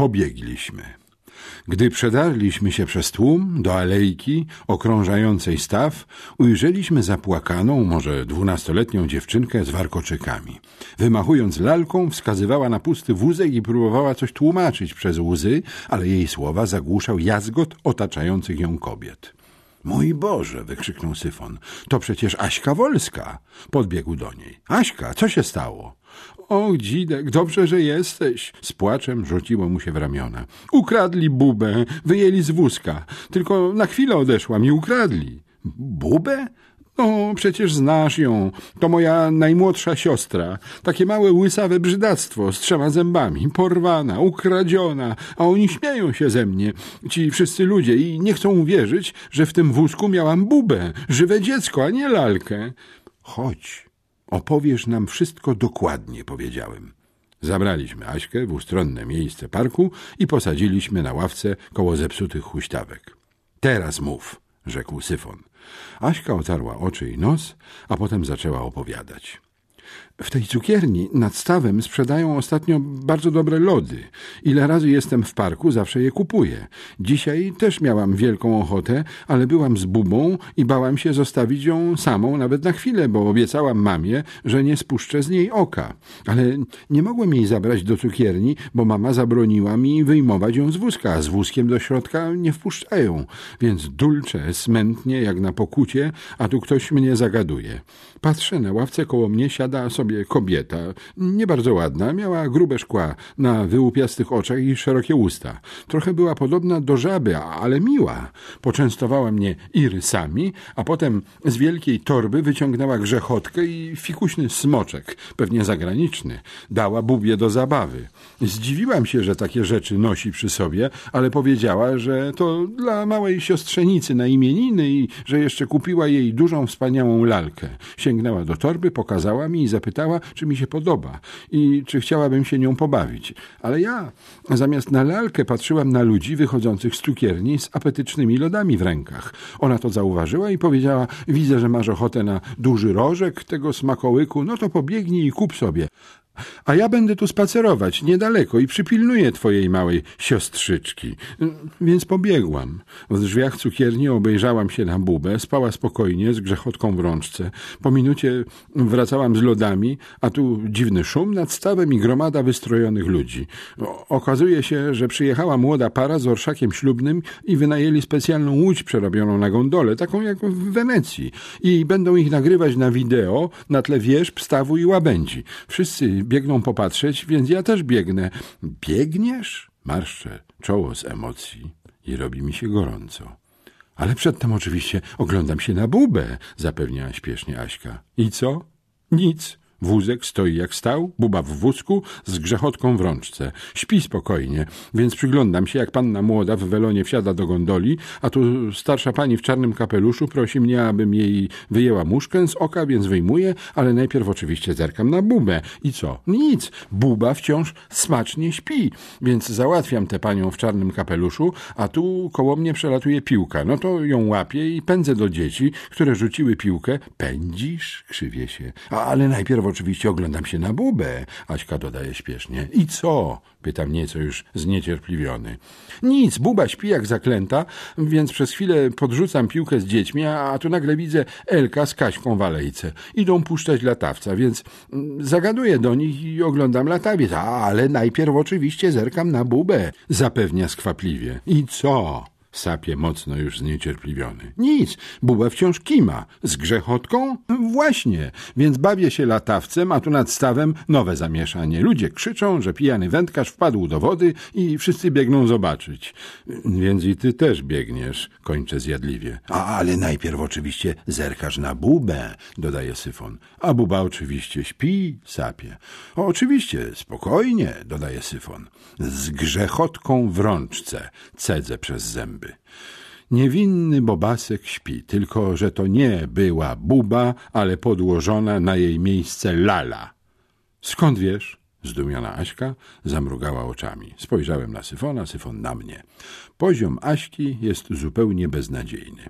Pobiegliśmy. Gdy przedarliśmy się przez tłum do alejki okrążającej staw, ujrzeliśmy zapłakaną, może dwunastoletnią dziewczynkę z warkoczykami. Wymachując lalką, wskazywała na pusty wózek i próbowała coś tłumaczyć przez łzy, ale jej słowa zagłuszał jazgot otaczających ją kobiet. Mój Boże, wykrzyknął Syfon, to przecież Aśka Wolska. Podbiegł do niej. Aśka, co się stało? O, dzidek, dobrze, że jesteś. Z płaczem rzuciło mu się w ramiona. Ukradli bubę, wyjęli z wózka. Tylko na chwilę odeszłam i ukradli. Bubę? No, przecież znasz ją. To moja najmłodsza siostra. Takie małe łysawe brzydactwo z trzema zębami. Porwana, ukradziona. A oni śmieją się ze mnie. Ci wszyscy ludzie i nie chcą uwierzyć, że w tym wózku miałam bubę. Żywe dziecko, a nie lalkę. Chodź, opowiesz nam wszystko dokładnie, powiedziałem. Zabraliśmy Aśkę w ustronne miejsce parku i posadziliśmy na ławce koło zepsutych huśtawek. Teraz mów, rzekł Syfon. Aśka otarła oczy i nos, a potem zaczęła opowiadać. W tej cukierni nad stawem sprzedają ostatnio bardzo dobre lody. Ile razy jestem w parku, zawsze je kupuję. Dzisiaj też miałam wielką ochotę, ale byłam z bubą i bałam się zostawić ją samą nawet na chwilę, bo obiecałam mamie, że nie spuszczę z niej oka. Ale nie mogłem jej zabrać do cukierni, bo mama zabroniła mi wyjmować ją z wózka, a z wózkiem do środka nie wpuszczają. Więc dulcze, smętnie, jak na pokucie, a tu ktoś mnie zagaduje. Patrzę, na ławce koło mnie siada sobie sobie kobieta, nie bardzo ładna, miała grube szkła na wyłupiastych oczach i szerokie usta. Trochę była podobna do żaby, ale miła. Poczęstowała mnie irysami, a potem z wielkiej torby wyciągnęła grzechotkę i fikuśny smoczek, pewnie zagraniczny. Dała bubie do zabawy. Zdziwiłam się, że takie rzeczy nosi przy sobie, ale powiedziała, że to dla małej siostrzenicy na imieniny i że jeszcze kupiła jej dużą, wspaniałą lalkę. Sięgnęła do torby, pokazała mi i zapytała, zapytała, czy mi się podoba i czy chciałabym się nią pobawić. Ale ja zamiast na lalkę patrzyłam na ludzi wychodzących z cukierni z apetycznymi lodami w rękach. Ona to zauważyła i powiedziała, widzę, że masz ochotę na duży rożek tego smakołyku, no to pobiegnij i kup sobie a ja będę tu spacerować niedaleko i przypilnuję twojej małej siostrzyczki. Więc pobiegłam. W drzwiach cukierni obejrzałam się na bubę, spała spokojnie, z grzechotką w rączce. Po minucie wracałam z lodami, a tu dziwny szum nad stawem i gromada wystrojonych ludzi. okazuje się, że przyjechała młoda para z orszakiem ślubnym i wynajęli specjalną łódź przerobioną na gondolę, taką jak w Wenecji. I będą ich nagrywać na wideo na tle wierzb, stawu i łabędzi. Wszyscy biegną popatrzeć, więc ja też biegnę. Biegniesz? Marszczę czoło z emocji i robi mi się gorąco. Ale przedtem oczywiście oglądam się na bubę, zapewniała śpiesznie Aśka. I co? Nic. Wózek stoi jak stał, buba w wózku, z grzechotką w rączce. Śpi spokojnie, więc przyglądam się, jak panna młoda w welonie wsiada do gondoli, a tu starsza pani w czarnym kapeluszu prosi mnie, abym jej wyjęła muszkę z oka, więc wyjmuję, ale najpierw oczywiście zerkam na bubę. I co? Nic. Buba wciąż smacznie śpi, więc załatwiam tę panią w czarnym kapeluszu, a tu koło mnie przelatuje piłka. No to ją łapię i pędzę do dzieci, które rzuciły piłkę. Pędzisz? Krzywie się. A, ale najpierw oczywiście oglądam się na bubę, Aśka dodaje śpiesznie. I co? Pytam nieco już zniecierpliwiony. Nic, buba śpi jak zaklęta, więc przez chwilę podrzucam piłkę z dziećmi, a tu nagle widzę Elka z Kaśką w alejce. Idą puszczać latawca, więc mm, zagaduję do nich i oglądam latawiec. ale najpierw oczywiście zerkam na bubę, zapewnia skwapliwie. I co? Sapie mocno już zniecierpliwiony. Nic, buba wciąż kima. Z grzechotką? Właśnie, więc bawię się latawcem, a tu nad stawem nowe zamieszanie. Ludzie krzyczą, że pijany wędkarz wpadł do wody i wszyscy biegną zobaczyć. Więc i ty też biegniesz, kończę zjadliwie. A, ale najpierw oczywiście zerkasz na bubę, dodaje Syfon. A buba oczywiście śpi, sapie. O, oczywiście, spokojnie, dodaje Syfon. Z grzechotką w rączce, cedzę przez zęby. Niewinny Bobasek śpi, tylko że to nie była buba, ale podłożona na jej miejsce lala. Skąd wiesz? Zdumiona Aśka zamrugała oczami. Spojrzałem na Syfona, Syfon na mnie. Poziom Aśki jest zupełnie beznadziejny.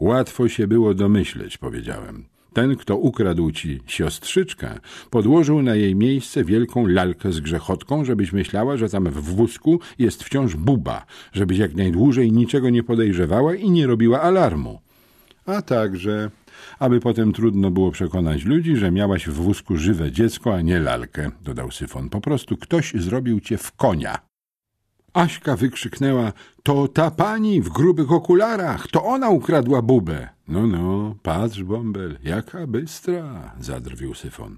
Łatwo się było domyśleć, powiedziałem. Ten, kto ukradł ci siostrzyczkę, podłożył na jej miejsce wielką lalkę z grzechotką, żebyś myślała, że tam w wózku jest wciąż buba, żebyś jak najdłużej niczego nie podejrzewała i nie robiła alarmu. A także, aby potem trudno było przekonać ludzi, że miałaś w wózku żywe dziecko, a nie lalkę, dodał Syfon. Po prostu ktoś zrobił cię w konia. Aśka wykrzyknęła, to ta pani w grubych okularach, to ona ukradła bubę. No, no, patrz, bąbel, jaka bystra, zadrwił Syfon.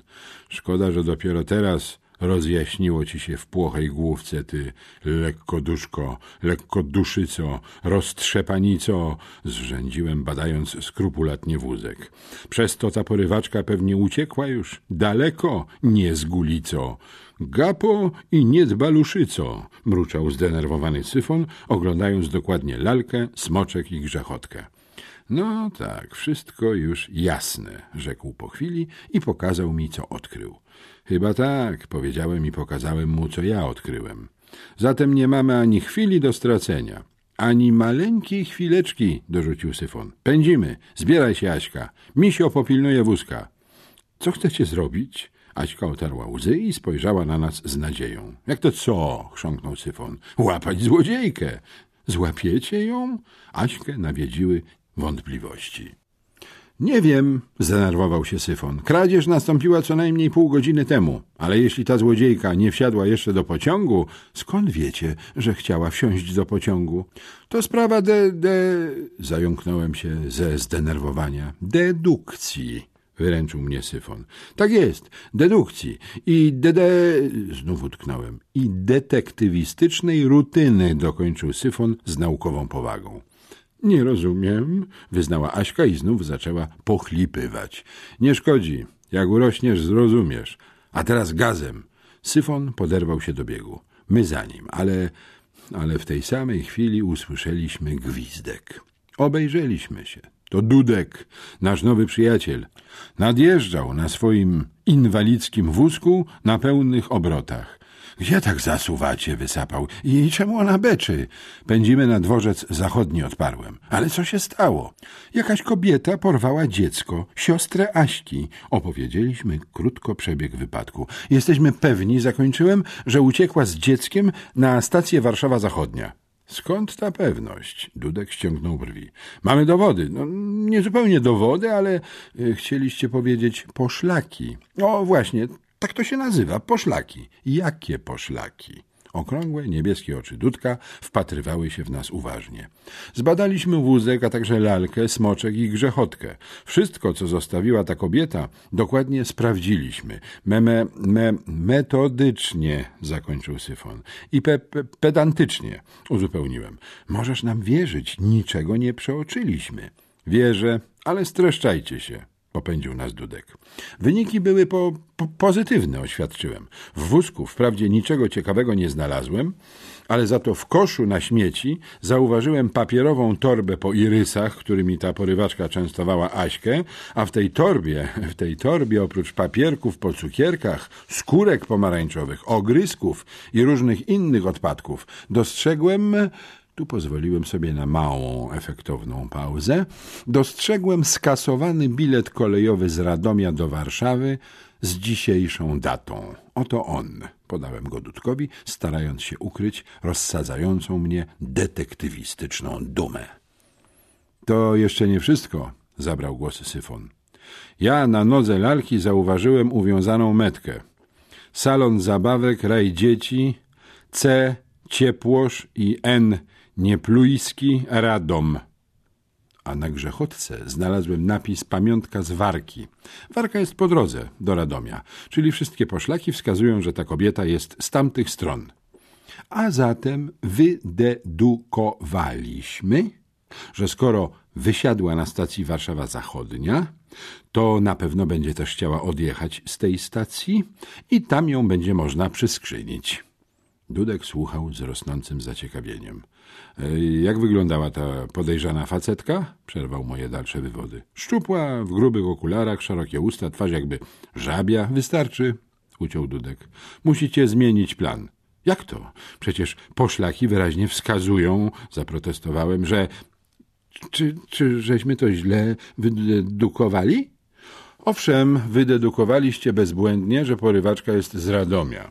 Szkoda, że dopiero teraz rozjaśniło ci się w płochej główce, ty lekko duszko, lekko duszyco, roztrzepanico, zrzędziłem, badając skrupulatnie wózek. Przez to ta porywaczka pewnie uciekła już daleko, nie z gulico. Gapo i niedbaluszyco, mruczał zdenerwowany Syfon, oglądając dokładnie lalkę, smoczek i grzechotkę. No tak, wszystko już jasne, rzekł po chwili i pokazał mi, co odkrył. Chyba tak, powiedziałem i pokazałem mu, co ja odkryłem. Zatem nie mamy ani chwili do stracenia. Ani maleńkiej chwileczki, dorzucił Syfon. Pędzimy, zbieraj się, Aśka. Misio popilnuje wózka. Co chcecie zrobić? Aśka otarła łzy i spojrzała na nas z nadzieją. Jak to co? chrząknął Syfon. Łapać złodziejkę. Złapiecie ją? Aśkę nawiedziły wątpliwości. Nie wiem, zdenerwował się Syfon. Kradzież nastąpiła co najmniej pół godziny temu, ale jeśli ta złodziejka nie wsiadła jeszcze do pociągu, skąd wiecie, że chciała wsiąść do pociągu? To sprawa de... de... zająknąłem się ze zdenerwowania. Dedukcji wyręczył mnie Syfon. Tak jest, dedukcji i dede... znów utknąłem. I detektywistycznej rutyny, dokończył Syfon z naukową powagą. Nie rozumiem, wyznała Aśka i znów zaczęła pochlipywać. Nie szkodzi, jak urośniesz, zrozumiesz. A teraz gazem. Syfon poderwał się do biegu. My za nim, ale, ale w tej samej chwili usłyszeliśmy gwizdek. Obejrzeliśmy się. To Dudek, nasz nowy przyjaciel. Nadjeżdżał na swoim inwalidzkim wózku na pełnych obrotach. Gdzie tak zasuwacie? wysapał. I czemu ona beczy? Pędzimy na dworzec zachodni, odparłem. Ale co się stało? Jakaś kobieta porwała dziecko, siostrę Aśki. Opowiedzieliśmy krótko przebieg wypadku. Jesteśmy pewni, zakończyłem, że uciekła z dzieckiem na stację Warszawa Zachodnia. Skąd ta pewność? Dudek ściągnął brwi. Mamy dowody. No, nie zupełnie dowody, ale y, chcieliście powiedzieć poszlaki. O, właśnie, tak to się nazywa, poszlaki. Jakie poszlaki? Okrągłe, niebieskie oczy Dudka wpatrywały się w nas uważnie. Zbadaliśmy wózek, a także lalkę, smoczek i grzechotkę. Wszystko, co zostawiła ta kobieta, dokładnie sprawdziliśmy. Meme, me, metodycznie, zakończył Syfon. I pe, pe, pedantycznie, uzupełniłem. Możesz nam wierzyć, niczego nie przeoczyliśmy. Wierzę, ale streszczajcie się popędził nas Dudek. Wyniki były po, po, pozytywne, oświadczyłem. W wózku wprawdzie niczego ciekawego nie znalazłem, ale za to w koszu na śmieci zauważyłem papierową torbę po irysach, którymi ta porywaczka częstowała Aśkę, a w tej torbie, w tej torbie oprócz papierków po cukierkach, skórek pomarańczowych, ogrysków i różnych innych odpadków dostrzegłem tu pozwoliłem sobie na małą, efektowną pauzę. Dostrzegłem skasowany bilet kolejowy z Radomia do Warszawy z dzisiejszą datą. Oto on. Podałem go Dudkowi, starając się ukryć rozsadzającą mnie detektywistyczną dumę. To jeszcze nie wszystko, zabrał głos Syfon. Ja na nodze lalki zauważyłem uwiązaną metkę. Salon zabawek, raj dzieci, C, ciepłosz i N, Nieplujski Radom. A na grzechotce znalazłem napis Pamiątka z Warki. Warka jest po drodze do Radomia, czyli wszystkie poszlaki wskazują, że ta kobieta jest z tamtych stron. A zatem wydedukowaliśmy, że skoro wysiadła na stacji Warszawa Zachodnia, to na pewno będzie też chciała odjechać z tej stacji i tam ją będzie można przyskrzynić. Dudek słuchał z rosnącym zaciekawieniem. E, jak wyglądała ta podejrzana facetka? Przerwał moje dalsze wywody. Szczupła, w grubych okularach, szerokie usta, twarz jakby żabia. Wystarczy, uciął Dudek. Musicie zmienić plan. Jak to? Przecież poszlaki wyraźnie wskazują, zaprotestowałem, że... Czy, czy żeśmy to źle wydedukowali? Owszem, wydedukowaliście bezbłędnie, że porywaczka jest z Radomia,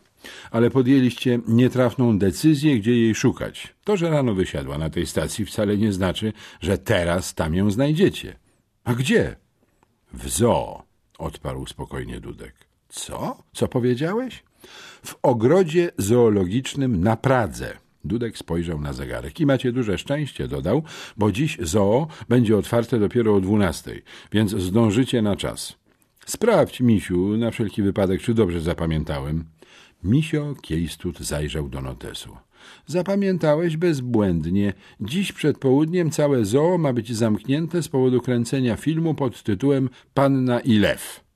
ale podjęliście nietrafną decyzję, gdzie jej szukać. To, że rano wysiadła na tej stacji, wcale nie znaczy, że teraz tam ją znajdziecie. A gdzie? W zoo, odparł spokojnie Dudek. Co? Co powiedziałeś? W ogrodzie zoologicznym na Pradze. Dudek spojrzał na zegarek. I macie duże szczęście, dodał, bo dziś zoo będzie otwarte dopiero o dwunastej, więc zdążycie na czas. Sprawdź, misiu, na wszelki wypadek, czy dobrze zapamiętałem. Misio Kiejstut zajrzał do notesu. Zapamiętałeś bezbłędnie. Dziś przed południem całe zoo ma być zamknięte z powodu kręcenia filmu pod tytułem Panna i Lew.